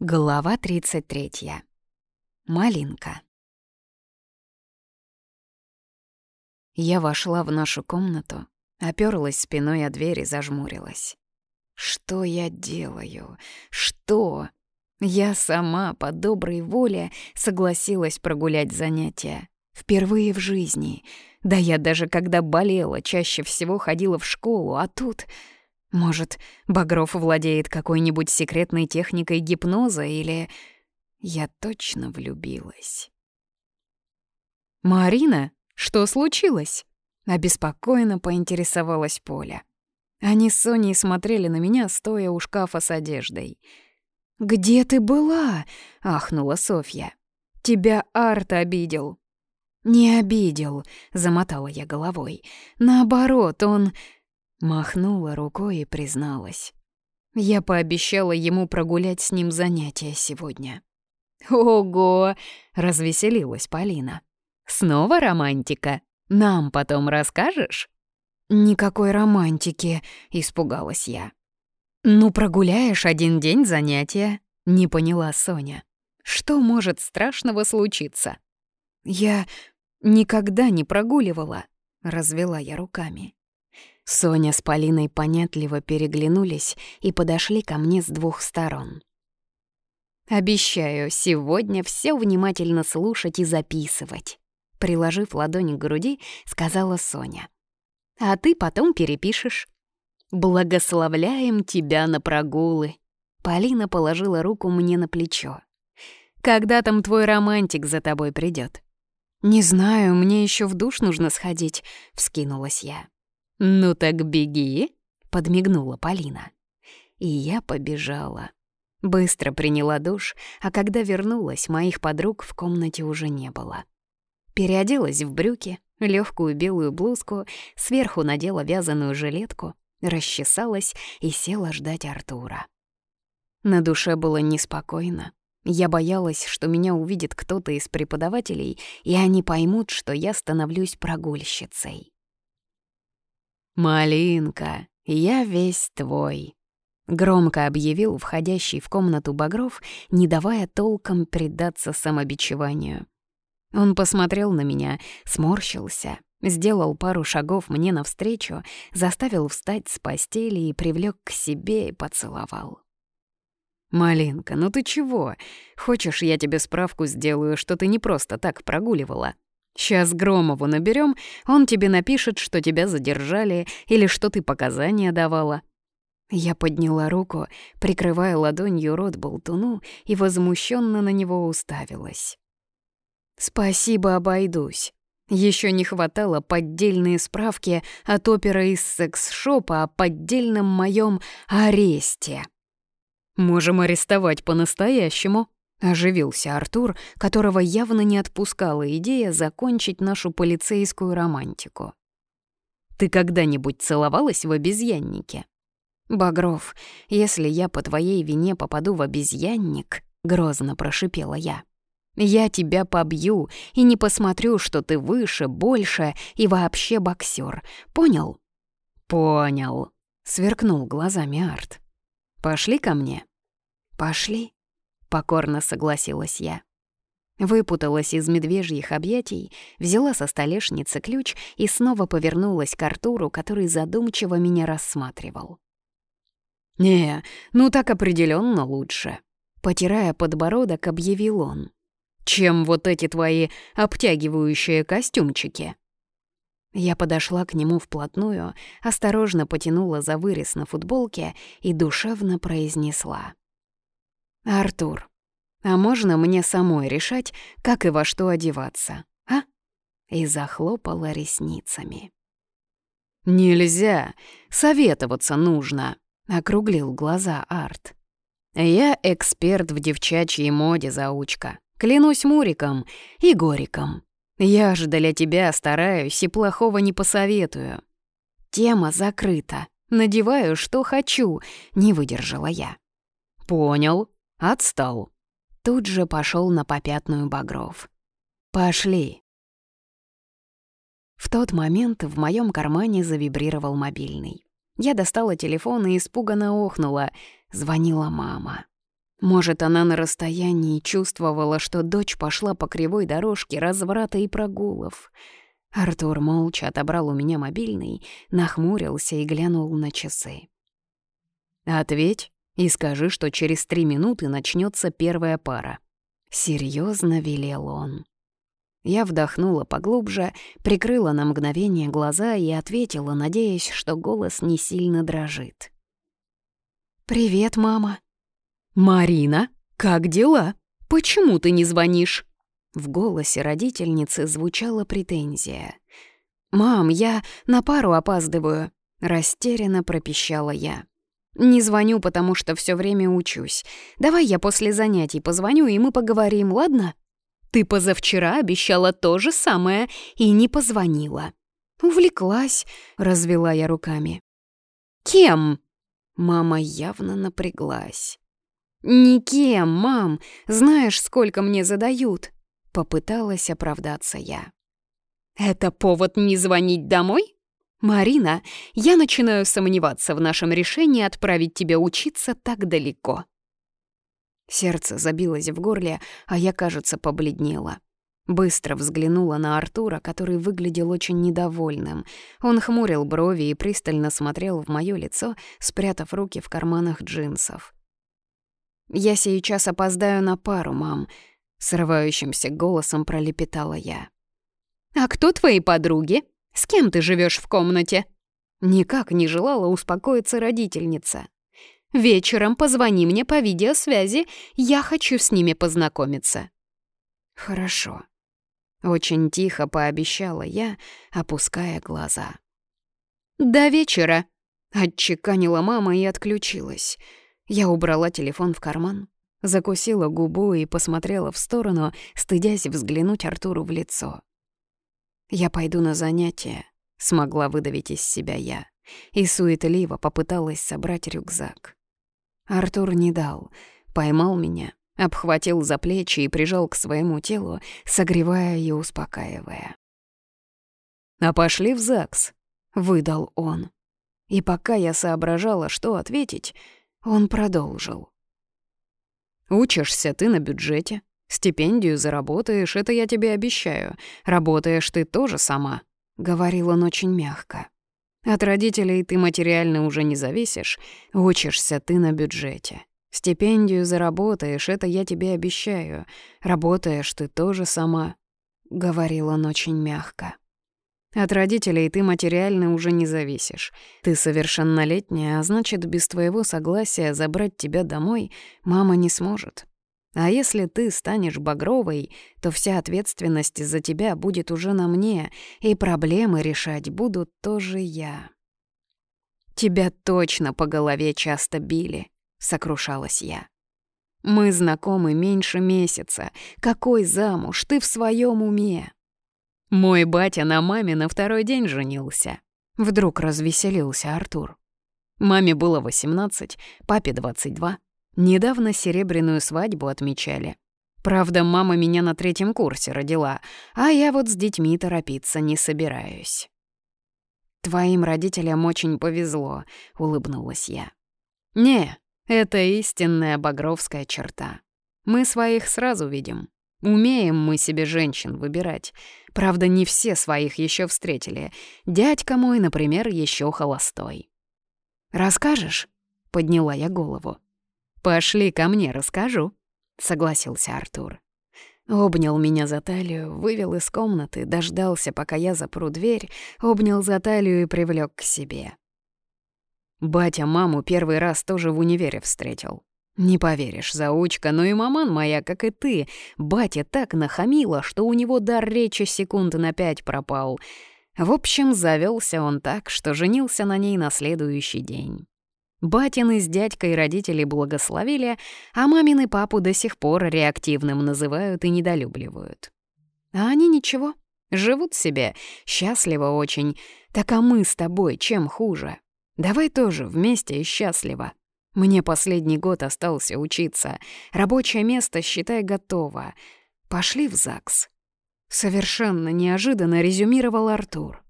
Глава 33. Малинка. Я вошла в нашу комнату, оперлась спиной о дверь и зажмурилась. Что я делаю? Что? Я сама по доброй воле согласилась прогулять занятия. Впервые в жизни. Да я даже когда болела, чаще всего ходила в школу, а тут... Может, Багров владеет какой-нибудь секретной техникой гипноза или... Я точно влюбилась. «Марина, что случилось?» Обеспокоенно поинтересовалась Поля. Они с Соней смотрели на меня, стоя у шкафа с одеждой. «Где ты была?» — ахнула Софья. «Тебя Арт обидел». «Не обидел», — замотала я головой. «Наоборот, он...» Махнула рукой и призналась. Я пообещала ему прогулять с ним занятия сегодня. «Ого!» — развеселилась Полина. «Снова романтика? Нам потом расскажешь?» «Никакой романтики», — испугалась я. «Ну, прогуляешь один день занятия», — не поняла Соня. «Что может страшного случиться?» «Я никогда не прогуливала», — развела я руками. Соня с Полиной понятливо переглянулись и подошли ко мне с двух сторон. «Обещаю сегодня все внимательно слушать и записывать», — приложив ладонь к груди, сказала Соня. «А ты потом перепишешь». «Благословляем тебя на прогулы», — Полина положила руку мне на плечо. «Когда там твой романтик за тобой придет? «Не знаю, мне еще в душ нужно сходить», — вскинулась я. «Ну так беги», — подмигнула Полина. И я побежала. Быстро приняла душ, а когда вернулась, моих подруг в комнате уже не было. Переоделась в брюки, легкую белую блузку, сверху надела вязаную жилетку, расчесалась и села ждать Артура. На душе было неспокойно. Я боялась, что меня увидит кто-то из преподавателей, и они поймут, что я становлюсь прогульщицей. «Малинка, я весь твой», — громко объявил входящий в комнату Багров, не давая толком предаться самобичеванию. Он посмотрел на меня, сморщился, сделал пару шагов мне навстречу, заставил встать с постели и привлек к себе и поцеловал. «Малинка, ну ты чего? Хочешь, я тебе справку сделаю, что ты не просто так прогуливала?» Сейчас Громову наберем, он тебе напишет, что тебя задержали или что ты показания давала». Я подняла руку, прикрывая ладонью рот болтуну, и возмущенно на него уставилась. «Спасибо, обойдусь. Еще не хватало поддельные справки от опера из секс-шопа о поддельном моем аресте. Можем арестовать по-настоящему», Оживился Артур, которого явно не отпускала идея закончить нашу полицейскую романтику. «Ты когда-нибудь целовалась в обезьяннике?» «Багров, если я по твоей вине попаду в обезьянник», — грозно прошипела я, «я тебя побью и не посмотрю, что ты выше, больше и вообще боксер. Понял?» «Понял», — сверкнул глазами Арт. «Пошли ко мне». «Пошли», покорно согласилась я. Выпуталась из медвежьих объятий, взяла со столешницы ключ и снова повернулась к Артуру, который задумчиво меня рассматривал. «Не, ну так определенно лучше», — потирая подбородок, объявил он. «Чем вот эти твои обтягивающие костюмчики?» Я подошла к нему вплотную, осторожно потянула за вырез на футболке и душевно произнесла. «Артур, а можно мне самой решать, как и во что одеваться, а?» И захлопала ресницами. «Нельзя, советоваться нужно», — округлил глаза Арт. «Я эксперт в девчачьей моде, заучка. Клянусь Муриком и Гориком. Я же для тебя стараюсь и плохого не посоветую. Тема закрыта. Надеваю, что хочу», — не выдержала я. «Понял», Отстал. Тут же пошел на попятную Багров. «Пошли». В тот момент в моем кармане завибрировал мобильный. Я достала телефон и испуганно охнула. Звонила мама. Может, она на расстоянии чувствовала, что дочь пошла по кривой дорожке разврата и прогулов. Артур молча отобрал у меня мобильный, нахмурился и глянул на часы. «Ответь и скажи, что через три минуты начнется первая пара». Серьезно велел он. Я вдохнула поглубже, прикрыла на мгновение глаза и ответила, надеясь, что голос не сильно дрожит. «Привет, мама». «Марина, как дела? Почему ты не звонишь?» В голосе родительницы звучала претензия. «Мам, я на пару опаздываю», — растерянно пропищала я. «Не звоню, потому что все время учусь. Давай я после занятий позвоню, и мы поговорим, ладно?» Ты позавчера обещала то же самое и не позвонила. Увлеклась, развела я руками. Кем? Мама явно напряглась. «Никем, мам. Знаешь, сколько мне задают?» Попыталась оправдаться я. «Это повод не звонить домой?» «Марина, я начинаю сомневаться в нашем решении отправить тебя учиться так далеко». Сердце забилось в горле, а я, кажется, побледнела. Быстро взглянула на Артура, который выглядел очень недовольным. Он хмурил брови и пристально смотрел в моё лицо, спрятав руки в карманах джинсов. «Я сейчас опоздаю на пару, мам», — срывающимся голосом пролепетала я. «А кто твои подруги? С кем ты живёшь в комнате?» Никак не желала успокоиться родительница. Вечером позвони мне по видеосвязи, я хочу с ними познакомиться». «Хорошо», — очень тихо пообещала я, опуская глаза. «До вечера», — отчеканила мама и отключилась. Я убрала телефон в карман, закусила губу и посмотрела в сторону, стыдясь взглянуть Артуру в лицо. «Я пойду на занятия», — смогла выдавить из себя я, и суетливо попыталась собрать рюкзак. Артур не дал, поймал меня, обхватил за плечи и прижал к своему телу, согревая и успокаивая. «А пошли в ЗАГС», — выдал он. И пока я соображала, что ответить, он продолжил. «Учишься ты на бюджете, стипендию заработаешь, это я тебе обещаю. Работаешь ты тоже сама», — говорил он очень мягко. От родителей ты материально уже не зависишь, учишься ты на бюджете. Стипендию заработаешь, это я тебе обещаю. Работаешь ты тоже сама», — говорил он очень мягко. «От родителей ты материально уже не зависишь. Ты совершеннолетняя, а значит, без твоего согласия забрать тебя домой мама не сможет. А если ты станешь багровой, то вся ответственность за тебя будет уже на мне, и проблемы решать буду тоже я. «Тебя точно по голове часто били», — сокрушалась я. «Мы знакомы меньше месяца. Какой замуж? Ты в своем уме?» Мой батя на маме на второй день женился. Вдруг развеселился Артур. Маме было 18, папе 22. Недавно серебряную свадьбу отмечали. Правда, мама меня на третьем курсе родила, а я вот с детьми торопиться не собираюсь. «Твоим родителям очень повезло», — улыбнулась я. «Не, это истинная багровская черта. Мы своих сразу видим. Умеем мы себе женщин выбирать. Правда, не все своих еще встретили. Дядька мой, например, еще холостой». «Расскажешь?» — подняла я голову. «Пошли ко мне, расскажу», — согласился Артур. Обнял меня за талию, вывел из комнаты, дождался, пока я запру дверь, обнял за талию и привлёк к себе. Батя маму первый раз тоже в универе встретил. Не поверишь, заучка, но и маман моя, как и ты, батя так нахамила, что у него дар речи секунд на пять пропал. В общем, завелся он так, что женился на ней на следующий день. Батины с дядькой родители благословили, а мамины папу до сих пор реактивным называют и недолюбливают. А они ничего, живут себе, счастливо очень. Так а мы с тобой чем хуже? Давай тоже вместе и счастливо. Мне последний год остался учиться. Рабочее место, считай, готово. Пошли в ЗАГС. Совершенно неожиданно резюмировал Артур.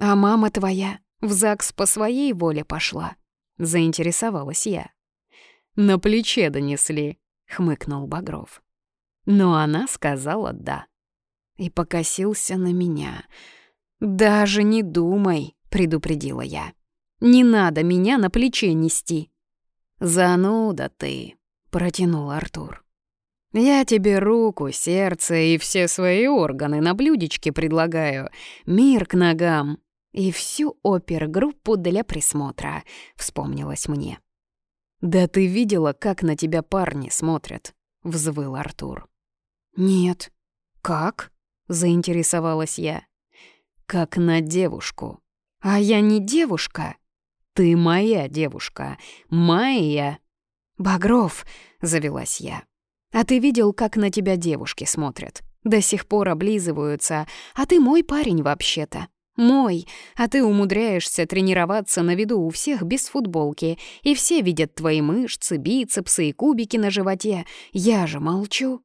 «А мама твоя?» В ЗАГС по своей воле пошла. Заинтересовалась я. На плече донесли», — хмыкнул Багров. Но она сказала «да». И покосился на меня. «Даже не думай», — предупредила я. «Не надо меня на плече нести». «Зануда ты», — протянул Артур. «Я тебе руку, сердце и все свои органы на блюдечке предлагаю. Мир к ногам. И всю опергруппу для присмотра», — вспомнилось мне. «Да ты видела, как на тебя парни смотрят?» — взвыл Артур. «Нет». «Как?» — заинтересовалась я. «Как на девушку». «А я не девушка». «Ты моя девушка. Моя». «Багров», — завелась я. «А ты видел, как на тебя девушки смотрят? До сих пор облизываются, а ты мой парень вообще-то. Мой, а ты умудряешься тренироваться на виду у всех без футболки, и все видят твои мышцы, бицепсы и кубики на животе. Я же молчу».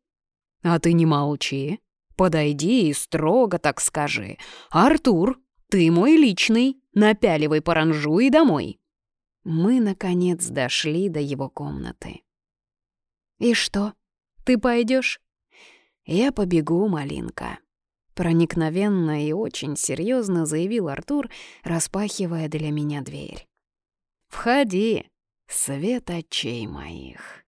«А ты не молчи. Подойди и строго так скажи. Артур, ты мой личный, напяливай паранжу и домой». Мы, наконец, дошли до его комнаты. «И что?» Ты пойдешь? Я побегу, малинка. Проникновенно и очень серьезно заявил Артур, распахивая для меня дверь. «Входи, свет очей моих».